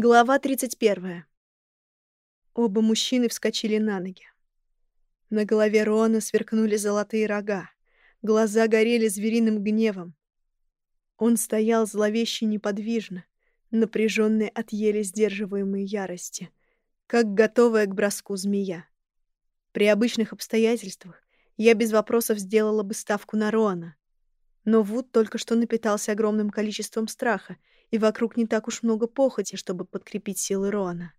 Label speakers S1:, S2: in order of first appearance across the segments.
S1: Глава 31. Оба мужчины вскочили на ноги. На голове Рона сверкнули золотые рога. Глаза горели звериным гневом. Он стоял зловеще неподвижно, напряженный от еле сдерживаемой ярости, как готовая к броску змея. При обычных обстоятельствах я без вопросов сделала бы ставку на Роана. Но Вуд только что напитался огромным количеством страха — и вокруг не так уж много похоти, чтобы подкрепить силы Роана.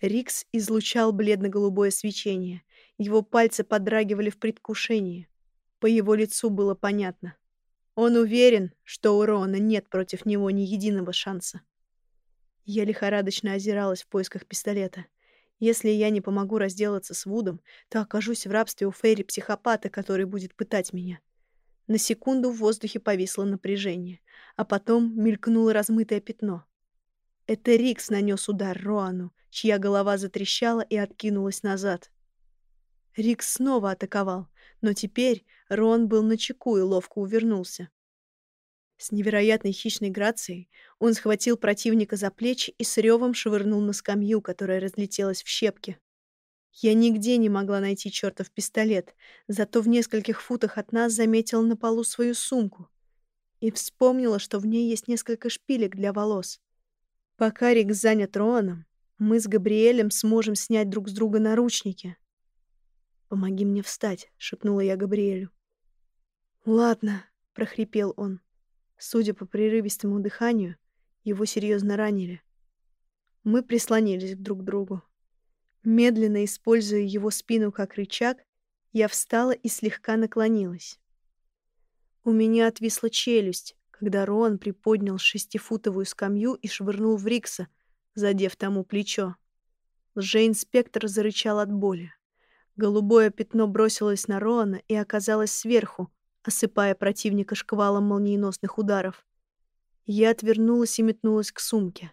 S1: Рикс излучал бледно-голубое свечение. Его пальцы подрагивали в предвкушении. По его лицу было понятно. Он уверен, что у Роана нет против него ни единого шанса. Я лихорадочно озиралась в поисках пистолета. Если я не помогу разделаться с Вудом, то окажусь в рабстве у Фейри-психопата, который будет пытать меня. На секунду в воздухе повисло напряжение, а потом мелькнуло размытое пятно. Это Рикс нанес удар Роану, чья голова затрещала и откинулась назад. Рикс снова атаковал, но теперь Рон был начеку и ловко увернулся. С невероятной хищной грацией он схватил противника за плечи и с ревом швырнул на скамью, которая разлетелась в щепки. Я нигде не могла найти чертов пистолет, зато в нескольких футах от нас заметила на полу свою сумку и вспомнила, что в ней есть несколько шпилек для волос. Пока Рик занят Роаном, мы с Габриэлем сможем снять друг с друга наручники. «Помоги мне встать», — шепнула я Габриэлю. «Ладно», — прохрипел он. Судя по прерывистому дыханию, его серьезно ранили. Мы прислонились друг к другу. Медленно используя его спину как рычаг, я встала и слегка наклонилась. У меня отвисла челюсть, когда Рон приподнял шестифутовую скамью и швырнул в Рикса, задев тому плечо. Лжеинспектор зарычал от боли. Голубое пятно бросилось на Роана и оказалось сверху, осыпая противника шквалом молниеносных ударов. Я отвернулась и метнулась к сумке.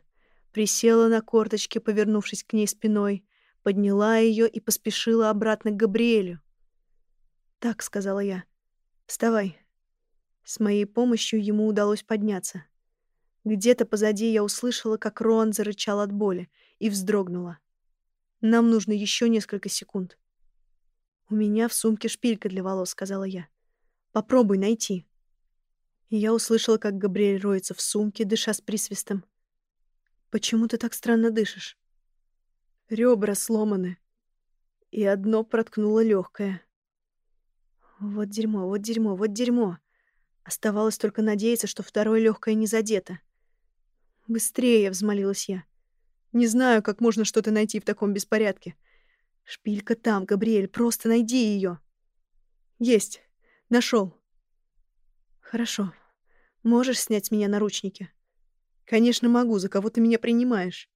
S1: Присела на корточки, повернувшись к ней спиной, подняла ее и поспешила обратно к Габриэлю. «Так», — сказала я, — «вставай». С моей помощью ему удалось подняться. Где-то позади я услышала, как Роан зарычал от боли, и вздрогнула. «Нам нужно еще несколько секунд». «У меня в сумке шпилька для волос», — сказала я. «Попробуй найти». Я услышала, как Габриэль роется в сумке, дыша с присвистом. «Почему ты так странно дышишь?» Ребра сломаны. И одно проткнуло легкое. Вот дерьмо, вот дерьмо, вот дерьмо. Оставалось только надеяться, что второе легкое не задето. «Быстрее!» — взмолилась я. «Не знаю, как можно что-то найти в таком беспорядке. Шпилька там, Габриэль, просто найди ее. «Есть! Нашел. «Хорошо. Можешь снять с меня наручники?» «Конечно могу. За кого ты меня принимаешь?»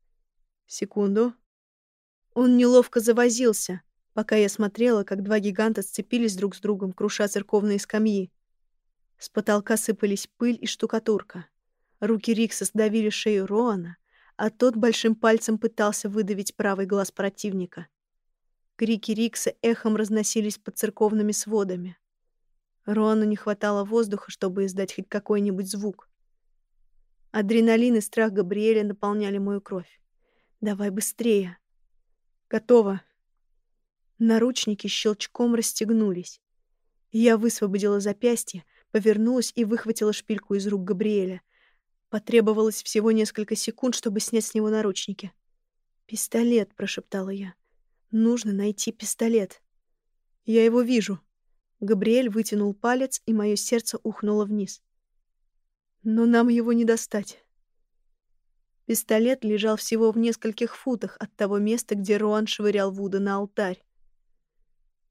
S1: «Секунду. Он неловко завозился, пока я смотрела, как два гиганта сцепились друг с другом, круша церковные скамьи. С потолка сыпались пыль и штукатурка. Руки Рикса сдавили шею Роана, а тот большим пальцем пытался выдавить правый глаз противника. Крики Рикса эхом разносились под церковными сводами. Роану не хватало воздуха, чтобы издать хоть какой-нибудь звук. Адреналин и страх Габриэля наполняли мою кровь. «Давай быстрее!» Готово. Наручники щелчком расстегнулись. Я высвободила запястье, повернулась и выхватила шпильку из рук Габриэля. Потребовалось всего несколько секунд, чтобы снять с него наручники. «Пистолет», — прошептала я. «Нужно найти пистолет». «Я его вижу». Габриэль вытянул палец, и мое сердце ухнуло вниз. «Но нам его не достать». Пистолет лежал всего в нескольких футах от того места, где Руан швырял Вуда на алтарь.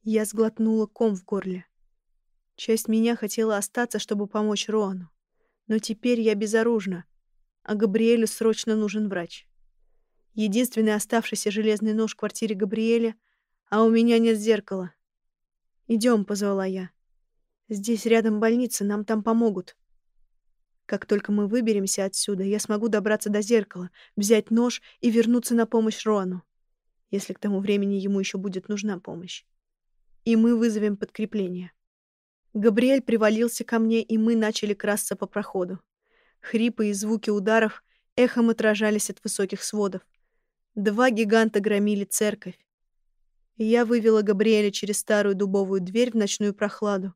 S1: Я сглотнула ком в горле. Часть меня хотела остаться, чтобы помочь Руану. Но теперь я безоружна, а Габриэлю срочно нужен врач. Единственный оставшийся железный нож в квартире Габриэля, а у меня нет зеркала. «Идем», — позвала я. «Здесь рядом больница, нам там помогут». Как только мы выберемся отсюда, я смогу добраться до зеркала, взять нож и вернуться на помощь Роану. Если к тому времени ему еще будет нужна помощь. И мы вызовем подкрепление. Габриэль привалился ко мне, и мы начали красться по проходу. Хрипы и звуки ударов эхом отражались от высоких сводов. Два гиганта громили церковь. Я вывела Габриэля через старую дубовую дверь в ночную прохладу,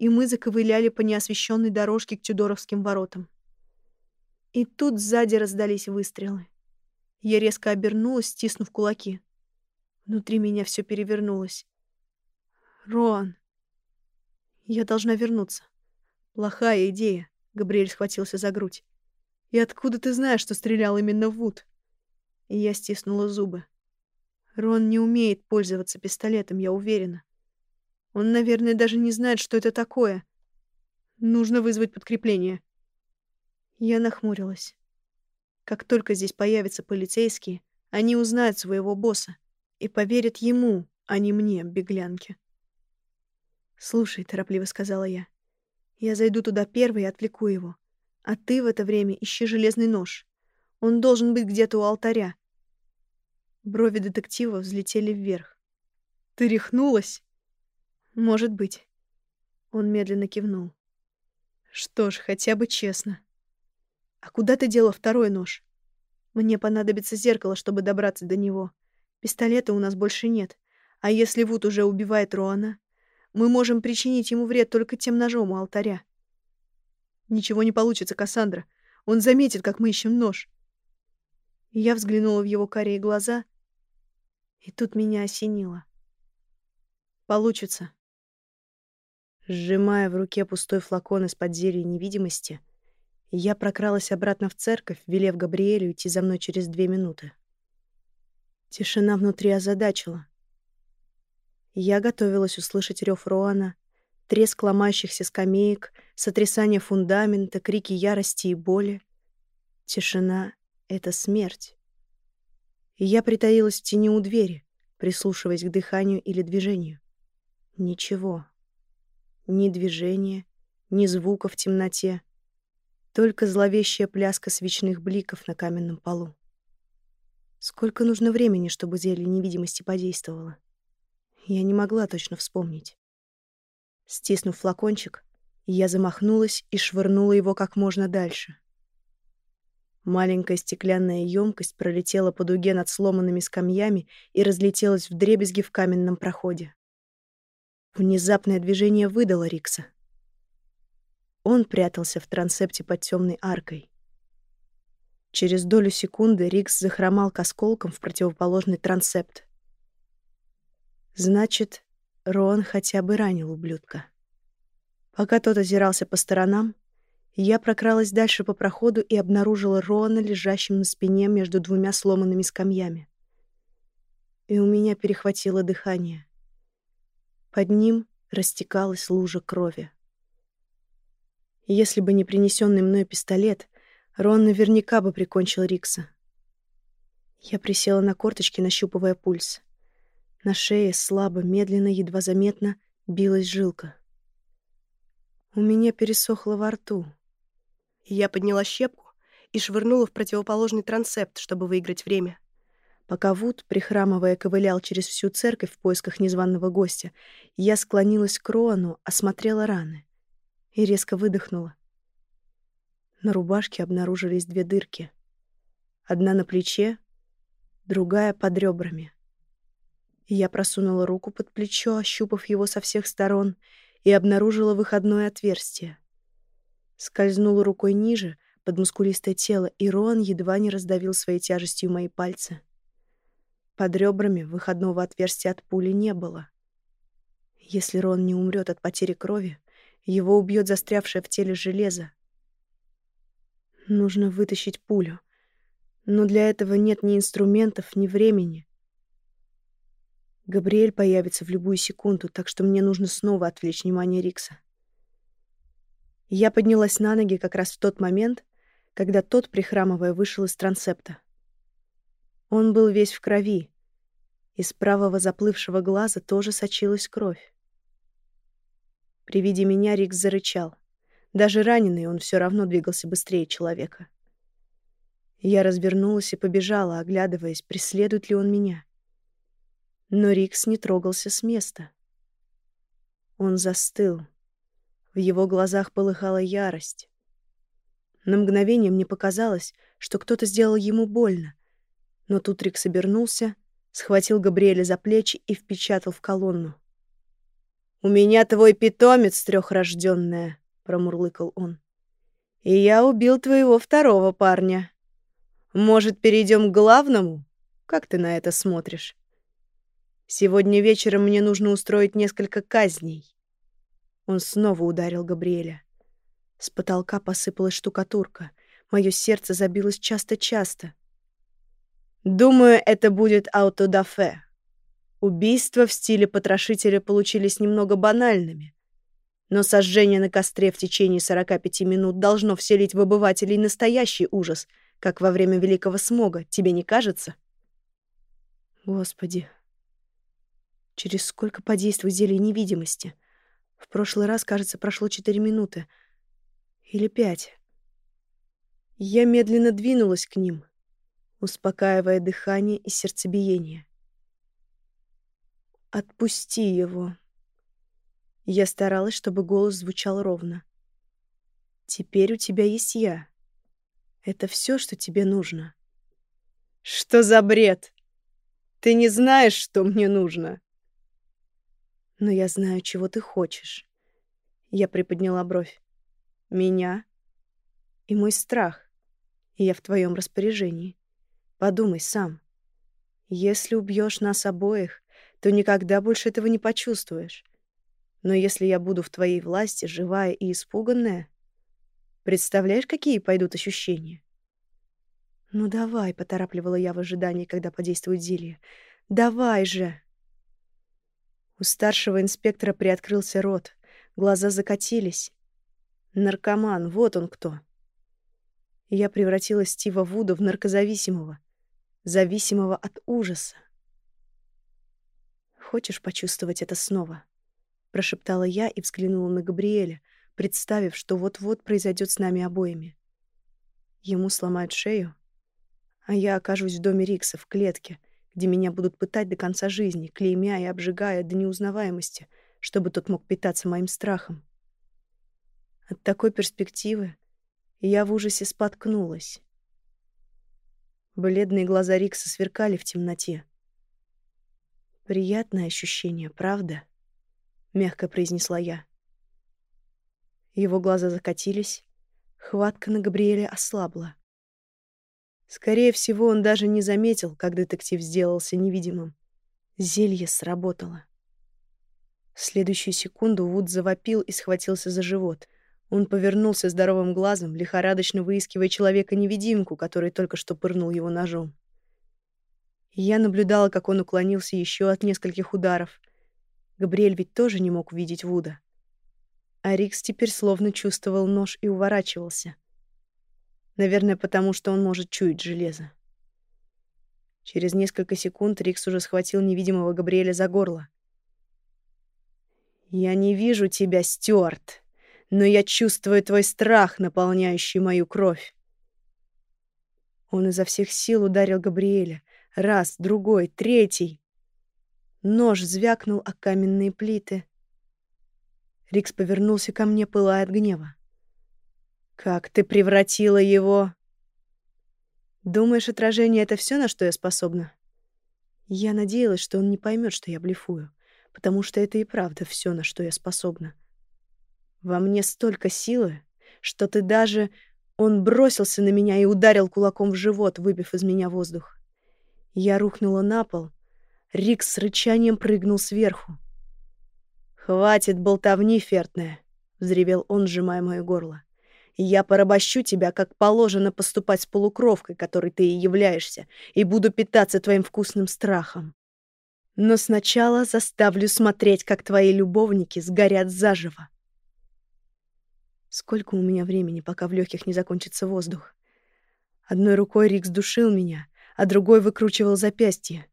S1: и мы заковыляли по неосвещенной дорожке к Тюдоровским воротам. И тут сзади раздались выстрелы. Я резко обернулась, стиснув кулаки. Внутри меня все перевернулось. «Рон!» «Я должна вернуться». «Плохая идея», — Габриэль схватился за грудь. «И откуда ты знаешь, что стрелял именно Вуд?» И я стиснула зубы. Рон не умеет пользоваться пистолетом, я уверена. Он, наверное, даже не знает, что это такое. Нужно вызвать подкрепление. Я нахмурилась. Как только здесь появятся полицейские, они узнают своего босса и поверят ему, а не мне, беглянке. «Слушай», — торопливо сказала я, — «я зайду туда первой и отвлеку его. А ты в это время ищи железный нож. Он должен быть где-то у алтаря». Брови детектива взлетели вверх. «Ты рехнулась?» «Может быть». Он медленно кивнул. «Что ж, хотя бы честно. А куда ты дела второй нож? Мне понадобится зеркало, чтобы добраться до него. Пистолета у нас больше нет. А если Вуд уже убивает Роана, мы можем причинить ему вред только тем ножом у алтаря. Ничего не получится, Кассандра. Он заметит, как мы ищем нож. я взглянула в его карие глаза, и тут меня осенило. Получится. Сжимая в руке пустой флакон из-под зелья невидимости, я прокралась обратно в церковь, велев Габриэлю идти за мной через две минуты. Тишина внутри озадачила. Я готовилась услышать рев Роана, треск ломающихся скамеек, сотрясание фундамента, крики ярости и боли. Тишина — это смерть. Я притаилась в тени у двери, прислушиваясь к дыханию или движению. Ничего. Ни движения, ни звука в темноте. Только зловещая пляска свечных бликов на каменном полу. Сколько нужно времени, чтобы зелье невидимости подействовало? Я не могла точно вспомнить. Стиснув флакончик, я замахнулась и швырнула его как можно дальше. Маленькая стеклянная емкость пролетела по дуге над сломанными скамьями и разлетелась в дребезги в каменном проходе. Внезапное движение выдало Рикса. Он прятался в трансепте под темной аркой. Через долю секунды Рикс захромал к осколкам в противоположный трансепт. Значит, Рон хотя бы ранил ублюдка. Пока тот озирался по сторонам, я прокралась дальше по проходу и обнаружила Рона лежащим на спине между двумя сломанными скамьями. И у меня перехватило дыхание. Под ним растекалась лужа крови. Если бы не принесенный мной пистолет, Рон наверняка бы прикончил Рикса. Я присела на корточки, нащупывая пульс. На шее слабо, медленно, едва заметно билась жилка. У меня пересохло во рту. Я подняла щепку и швырнула в противоположный трансепт, чтобы выиграть время. Пока Вуд, прихрамывая, ковылял через всю церковь в поисках незваного гостя, я склонилась к Роану, осмотрела раны и резко выдохнула. На рубашке обнаружились две дырки. Одна на плече, другая под ребрами. Я просунула руку под плечо, ощупав его со всех сторон, и обнаружила выходное отверстие. Скользнула рукой ниже, под мускулистое тело, и Роан едва не раздавил своей тяжестью мои пальцы. Под ребрами выходного отверстия от пули не было. Если Рон не умрет от потери крови, его убьет застрявшее в теле железо. Нужно вытащить пулю. Но для этого нет ни инструментов, ни времени. Габриэль появится в любую секунду, так что мне нужно снова отвлечь внимание Рикса. Я поднялась на ноги как раз в тот момент, когда тот, прихрамывая, вышел из трансепта. Он был весь в крови. Из правого заплывшего глаза тоже сочилась кровь. При виде меня Рикс зарычал. Даже раненый он все равно двигался быстрее человека. Я развернулась и побежала, оглядываясь, преследует ли он меня. Но Рикс не трогался с места. Он застыл. В его глазах полыхала ярость. На мгновение мне показалось, что кто-то сделал ему больно. Но тут Рик собернулся, схватил Габриэля за плечи и впечатал в колонну. «У меня твой питомец трехрожденная», — промурлыкал он. «И я убил твоего второго парня. Может, перейдем к главному? Как ты на это смотришь? Сегодня вечером мне нужно устроить несколько казней». Он снова ударил Габриэля. С потолка посыпалась штукатурка. Мое сердце забилось часто-часто. «Думаю, это будет аутодафе», Убийства в стиле потрошителя получились немного банальными. Но сожжение на костре в течение 45 минут должно вселить в обывателей настоящий ужас, как во время Великого Смога, тебе не кажется? Господи. Через сколько подействует зелье невидимости? В прошлый раз, кажется, прошло 4 минуты. Или 5. Я медленно двинулась к ним, успокаивая дыхание и сердцебиение. Отпусти его. Я старалась, чтобы голос звучал ровно. Теперь у тебя есть я. Это все, что тебе нужно. Что за бред? Ты не знаешь, что мне нужно. Но я знаю, чего ты хочешь. Я приподняла бровь. Меня и мой страх. И я в твоем распоряжении. Подумай сам. Если убьешь нас обоих, то никогда больше этого не почувствуешь. Но если я буду в твоей власти, живая и испуганная, представляешь, какие пойдут ощущения? «Ну давай», — поторапливала я в ожидании, когда подействует зелье. «Давай же!» У старшего инспектора приоткрылся рот, глаза закатились. Наркоман, вот он кто. я превратила Стива Вуда в наркозависимого, зависимого от ужаса. Хочешь почувствовать это снова?» Прошептала я и взглянула на Габриэля, представив, что вот-вот произойдет с нами обоими. Ему сломают шею, а я окажусь в доме Рикса, в клетке, где меня будут пытать до конца жизни, клеймя и обжигая до неузнаваемости, чтобы тот мог питаться моим страхом. От такой перспективы я в ужасе споткнулась. Бледные глаза Рикса сверкали в темноте. «Приятное ощущение, правда?» — мягко произнесла я. Его глаза закатились, хватка на Габриэле ослабла. Скорее всего, он даже не заметил, как детектив сделался невидимым. Зелье сработало. В следующую секунду Вуд завопил и схватился за живот. Он повернулся здоровым глазом, лихорадочно выискивая человека-невидимку, который только что пырнул его ножом. Я наблюдала, как он уклонился еще от нескольких ударов. Габриэль ведь тоже не мог увидеть Вуда. А Рикс теперь словно чувствовал нож и уворачивался. Наверное, потому что он может чуять железо. Через несколько секунд Рикс уже схватил невидимого Габриэля за горло. «Я не вижу тебя, Стюарт, но я чувствую твой страх, наполняющий мою кровь». Он изо всех сил ударил Габриэля, Раз, другой, третий. Нож звякнул о каменные плиты. Рикс повернулся ко мне, пылая от гнева. «Как ты превратила его?» «Думаешь, отражение — это все, на что я способна?» Я надеялась, что он не поймет, что я блефую, потому что это и правда все, на что я способна. Во мне столько силы, что ты даже... Он бросился на меня и ударил кулаком в живот, выбив из меня воздух. Я рухнула на пол. Рик с рычанием прыгнул сверху. «Хватит болтовни, фертная!» — взревел он, сжимая мое горло. «Я порабощу тебя, как положено поступать с полукровкой, которой ты и являешься, и буду питаться твоим вкусным страхом. Но сначала заставлю смотреть, как твои любовники сгорят заживо». Сколько у меня времени, пока в легких не закончится воздух? Одной рукой Рикс душил меня, а другой выкручивал запястье.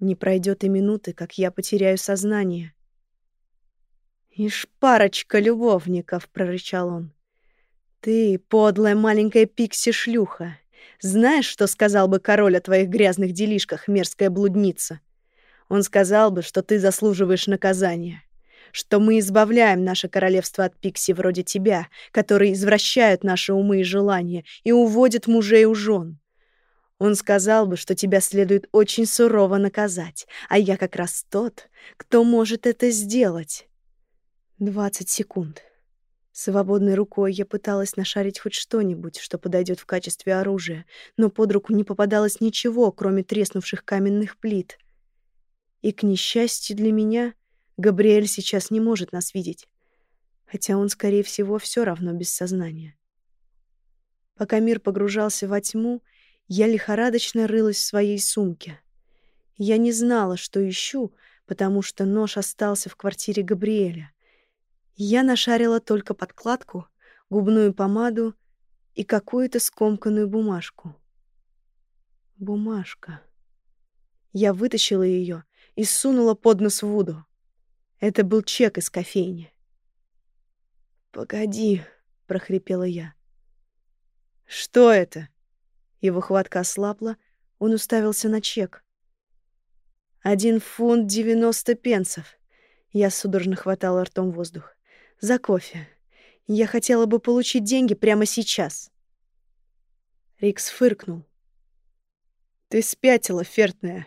S1: Не пройдет и минуты, как я потеряю сознание. «Ишь, парочка любовников!» — прорычал он. «Ты, подлая маленькая пикси-шлюха! Знаешь, что сказал бы король о твоих грязных делишках, мерзкая блудница? Он сказал бы, что ты заслуживаешь наказания. Что мы избавляем наше королевство от пикси вроде тебя, которые извращают наши умы и желания и уводят мужей у жен. Он сказал бы, что тебя следует очень сурово наказать, а я как раз тот, кто может это сделать. Двадцать секунд. Свободной рукой я пыталась нашарить хоть что-нибудь, что подойдет в качестве оружия, но под руку не попадалось ничего, кроме треснувших каменных плит. И, к несчастью для меня, Габриэль сейчас не может нас видеть, хотя он, скорее всего, все равно без сознания. Пока мир погружался во тьму, я лихорадочно рылась в своей сумке. Я не знала, что ищу, потому что нож остался в квартире Габриэля. Я нашарила только подкладку, губную помаду и какую-то скомканную бумажку. Бумажка. Я вытащила ее и сунула под нос Вуду. Это был чек из кофейни. «Погоди», — прохрипела я. «Что это?» Его хватка ослабла, он уставился на чек. «Один фунт девяносто пенсов». Я судорожно хватала ртом воздух. «За кофе. Я хотела бы получить деньги прямо сейчас». Рикс фыркнул. «Ты спятила, фертная.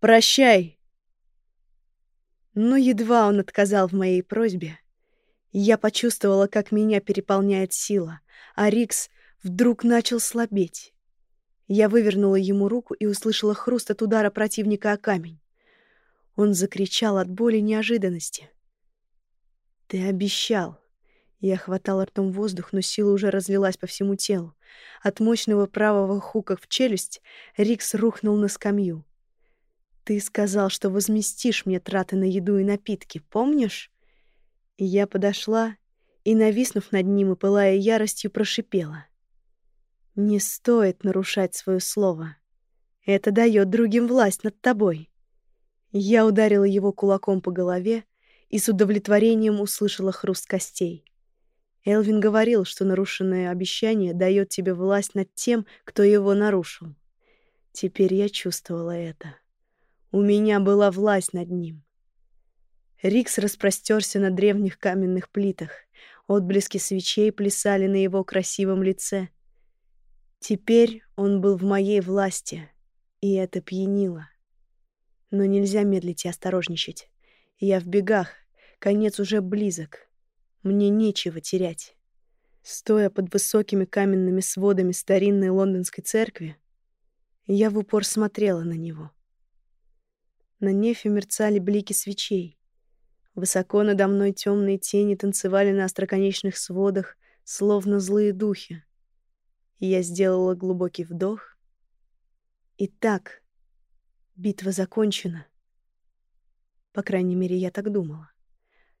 S1: Прощай, но едва он отказал в моей просьбе, я почувствовала, как меня переполняет сила, а Рикс вдруг начал слабеть. Я вывернула ему руку и услышала хруст от удара противника о камень. Он закричал от боли неожиданности. «Ты обещал!» Я хватала ртом воздух, но сила уже разлилась по всему телу. От мощного правого хука в челюсть Рикс рухнул на скамью. Ты сказал, что возместишь мне траты на еду и напитки, помнишь? Я подошла и, нависнув над ним и пылая яростью, прошипела. Не стоит нарушать свое слово. Это дает другим власть над тобой. Я ударила его кулаком по голове и с удовлетворением услышала хруст костей. Элвин говорил, что нарушенное обещание дает тебе власть над тем, кто его нарушил. Теперь я чувствовала это. У меня была власть над ним. Рикс распростерся на древних каменных плитах. Отблески свечей плясали на его красивом лице. Теперь он был в моей власти, и это пьянило. Но нельзя медлить и осторожничать. Я в бегах, конец уже близок. Мне нечего терять. Стоя под высокими каменными сводами старинной лондонской церкви, я в упор смотрела на него. На нефе мерцали блики свечей. Высоко надо мной темные тени танцевали на остроконечных сводах, словно злые духи. Я сделала глубокий вдох. И так, битва закончена. По крайней мере, я так думала.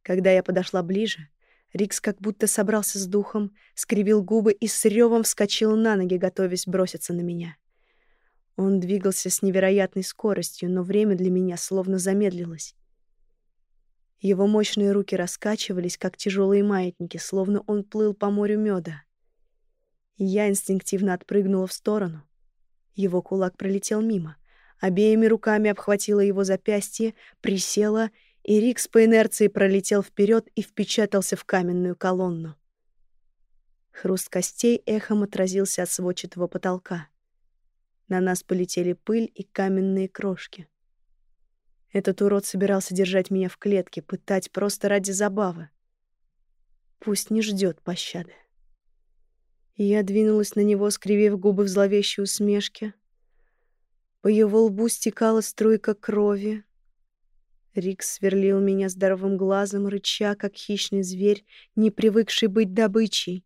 S1: Когда я подошла ближе, Рикс как будто собрался с духом, скривил губы и с ревом вскочил на ноги, готовясь броситься на меня. Он двигался с невероятной скоростью, но время для меня словно замедлилось. Его мощные руки раскачивались, как тяжелые маятники, словно он плыл по морю меда. Я инстинктивно отпрыгнула в сторону. Его кулак пролетел мимо. Обеими руками обхватила его запястье, присела, и Рикс по инерции пролетел вперед и впечатался в каменную колонну. Хруст костей эхом отразился от сводчатого потолка. На нас полетели пыль и каменные крошки. Этот урод собирался держать меня в клетке, пытать просто ради забавы. Пусть не ждет пощады. Я двинулась на него, скривив губы в зловещей усмешке. По его лбу стекала струйка крови. Рикс сверлил меня здоровым глазом, рыча, как хищный зверь, не привыкший быть добычей.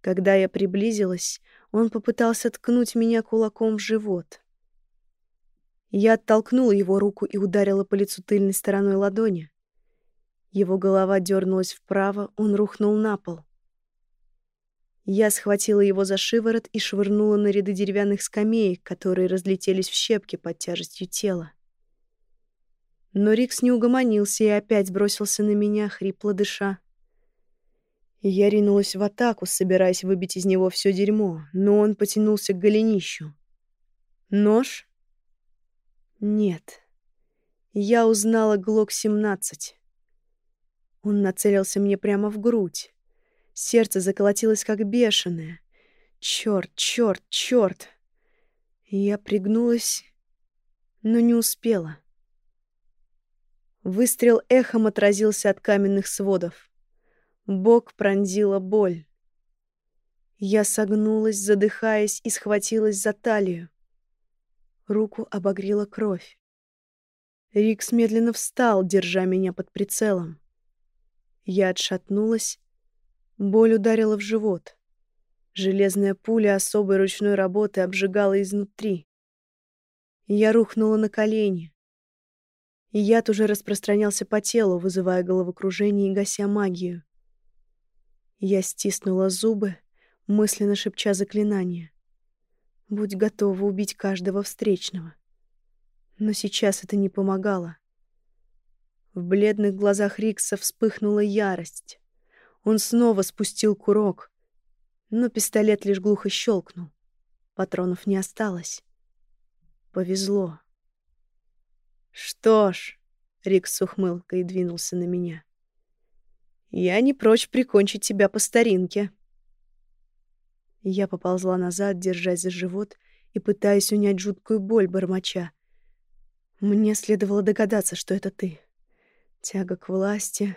S1: Когда я приблизилась, он попытался ткнуть меня кулаком в живот. Я оттолкнула его руку и ударила по лицу тыльной стороной ладони. Его голова дернулась вправо, он рухнул на пол. Я схватила его за шиворот и швырнула на ряды деревянных скамеек, которые разлетелись в щепки под тяжестью тела. Но Рикс не угомонился и опять бросился на меня, хрипло дыша и я ринулась в атаку, собираясь выбить из него все дерьмо, но он потянулся к голенищу. Нож? Нет. Я узнала Глок-17. Он нацелился мне прямо в грудь. Сердце заколотилось как бешеное. Чёрт, чёрт, чёрт! Я пригнулась, но не успела. Выстрел эхом отразился от каменных сводов. Бок пронзила боль. Я согнулась, задыхаясь, и схватилась за талию. Руку обогрела кровь. Рикс медленно встал, держа меня под прицелом. Я отшатнулась. Боль ударила в живот. Железная пуля особой ручной работы обжигала изнутри. Я рухнула на колени. Яд уже распространялся по телу, вызывая головокружение и гася магию. Я стиснула зубы, мысленно шепча заклинание. Будь готова убить каждого встречного. Но сейчас это не помогало. В бледных глазах Рикса вспыхнула ярость. Он снова спустил курок, но пистолет лишь глухо щелкнул. Патронов не осталось. Повезло. «Что ж», — Рик с ухмылкой двинулся на меня, — «я не прочь прикончить тебя по старинке». Я поползла назад, держась за живот и пытаясь унять жуткую боль бормоча. Мне следовало догадаться, что это ты. Тяга к власти,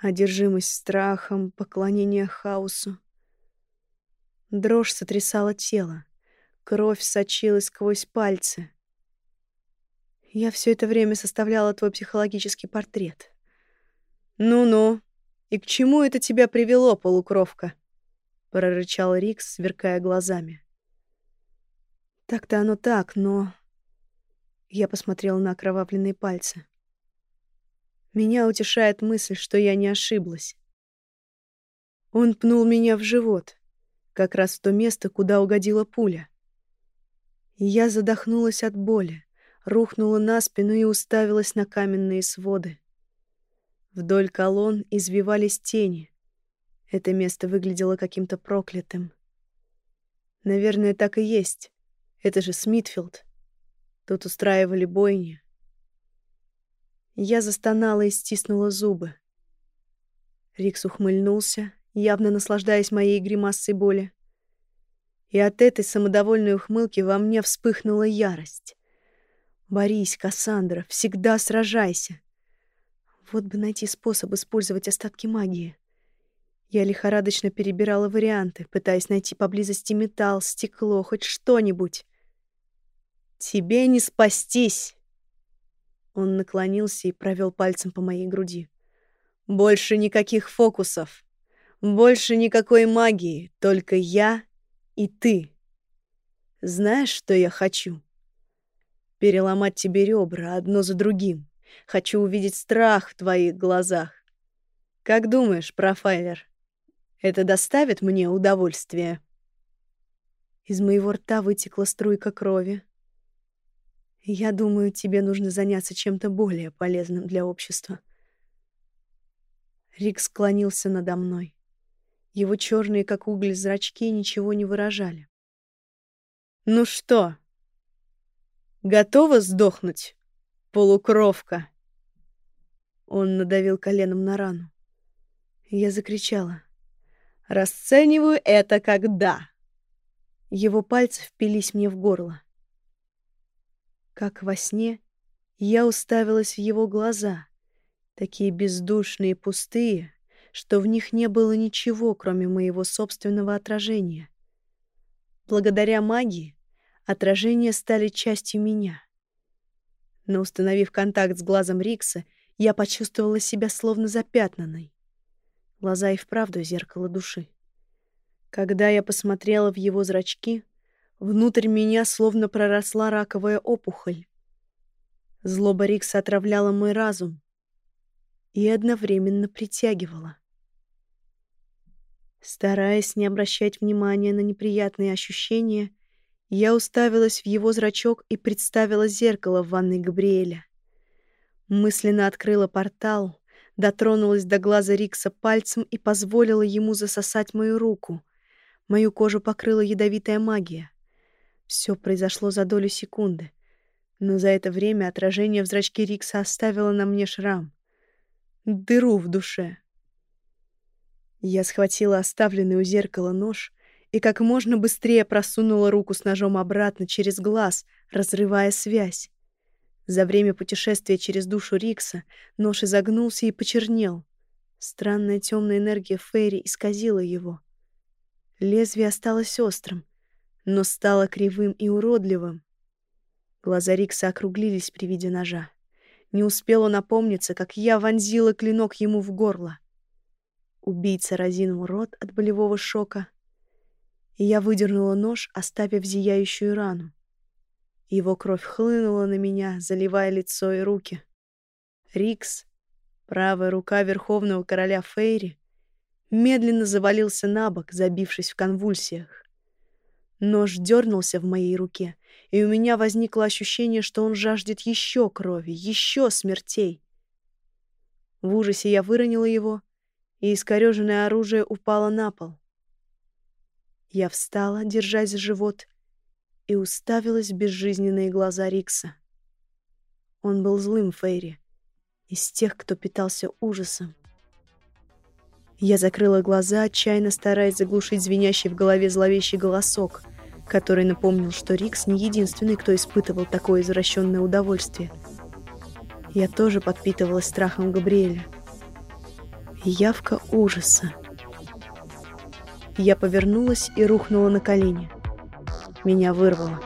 S1: одержимость страхом, поклонение хаосу. Дрожь сотрясала тело. Кровь сочилась сквозь пальцы. Я все это время составляла твой психологический портрет. «Ну-ну, и к чему это тебя привело, полукровка?» — прорычал Рикс, сверкая глазами. «Так-то оно так, но...» Я посмотрела на окровавленные пальцы. Меня утешает мысль, что я не ошиблась. Он пнул меня в живот как раз в то место, куда угодила пуля. я задохнулась от боли, рухнула на спину и уставилась на каменные своды. Вдоль колонн извивались тени. Это место выглядело каким-то проклятым. Наверное, так и есть. Это же Смитфилд. Тут устраивали бойни. Я застонала и стиснула зубы. Рикс ухмыльнулся, явно наслаждаясь моей гримасой боли. И от этой самодовольной ухмылки во мне вспыхнула ярость. «Борись, Кассандра, всегда сражайся!» Вот бы найти способ использовать остатки магии. Я лихорадочно перебирала варианты, пытаясь найти поблизости металл, стекло, хоть что-нибудь. «Тебе не спастись!» Он наклонился и провел пальцем по моей груди. «Больше никаких фокусов!» Больше никакой магии, только я и ты. Знаешь, что я хочу? Переломать тебе ребра одно за другим. Хочу увидеть страх в твоих глазах. Как думаешь, профайлер, это доставит мне удовольствие? Из моего рта вытекла струйка крови. Я думаю, тебе нужно заняться чем-то более полезным для общества. Рик склонился надо мной. Его черные, как уголь, зрачки ничего не выражали. «Ну что, готова сдохнуть, полукровка?» Он надавил коленом на рану. Я закричала. «Расцениваю это как да!» Его пальцы впились мне в горло. Как во сне, я уставилась в его глаза, такие бездушные и пустые, что в них не было ничего, кроме моего собственного отражения. Благодаря магии отражения стали частью меня. Но установив контакт с глазом Рикса, я почувствовала себя словно запятнанной. Глаза и вправду зеркало души. Когда я посмотрела в его зрачки, внутрь меня словно проросла раковая опухоль. Злоба Рикса отравляла мой разум и одновременно притягивала. Стараясь не обращать внимания на неприятные ощущения, я уставилась в его зрачок и представила зеркало в ванной Габриэля. Мысленно открыла портал, дотронулась до глаза Рикса пальцем и позволила ему засосать мою руку. Мою кожу покрыла ядовитая магия. Все произошло за долю секунды, но за это время отражение в зрачке Рикса оставило на мне шрам. дыру в душе. Я схватила оставленный у зеркала нож и как можно быстрее просунула руку с ножом обратно через глаз, разрывая связь. За время путешествия через душу Рикса нож изогнулся и почернел. Странная темная энергия Фейри исказила его. Лезвие осталось острым, но стало кривым и уродливым. Глаза Рикса округлились при виде ножа. Не успел он опомниться, как я вонзила клинок ему в горло. Убийца разинул рот от болевого шока, и я выдернула нож, оставив зияющую рану. Его кровь хлынула на меня, заливая лицо и руки. Рикс, правая рука верховного короля Фейри, медленно завалился на бок, забившись в конвульсиях. Нож дернулся в моей руке, и у меня возникло ощущение, что он жаждет еще крови, еще смертей. В ужасе я выронила его, и искореженное оружие упало на пол. Я встала, держась за живот, и уставилась в безжизненные глаза Рикса. Он был злым Фейри, из тех, кто питался ужасом. Я закрыла глаза, отчаянно стараясь заглушить звенящий в голове зловещий голосок, который напомнил, что Рикс не единственный, кто испытывал такое извращенное удовольствие. Я тоже подпитывалась страхом Габриэля — явка ужаса. Я повернулась и рухнула на колени. Меня вырвало.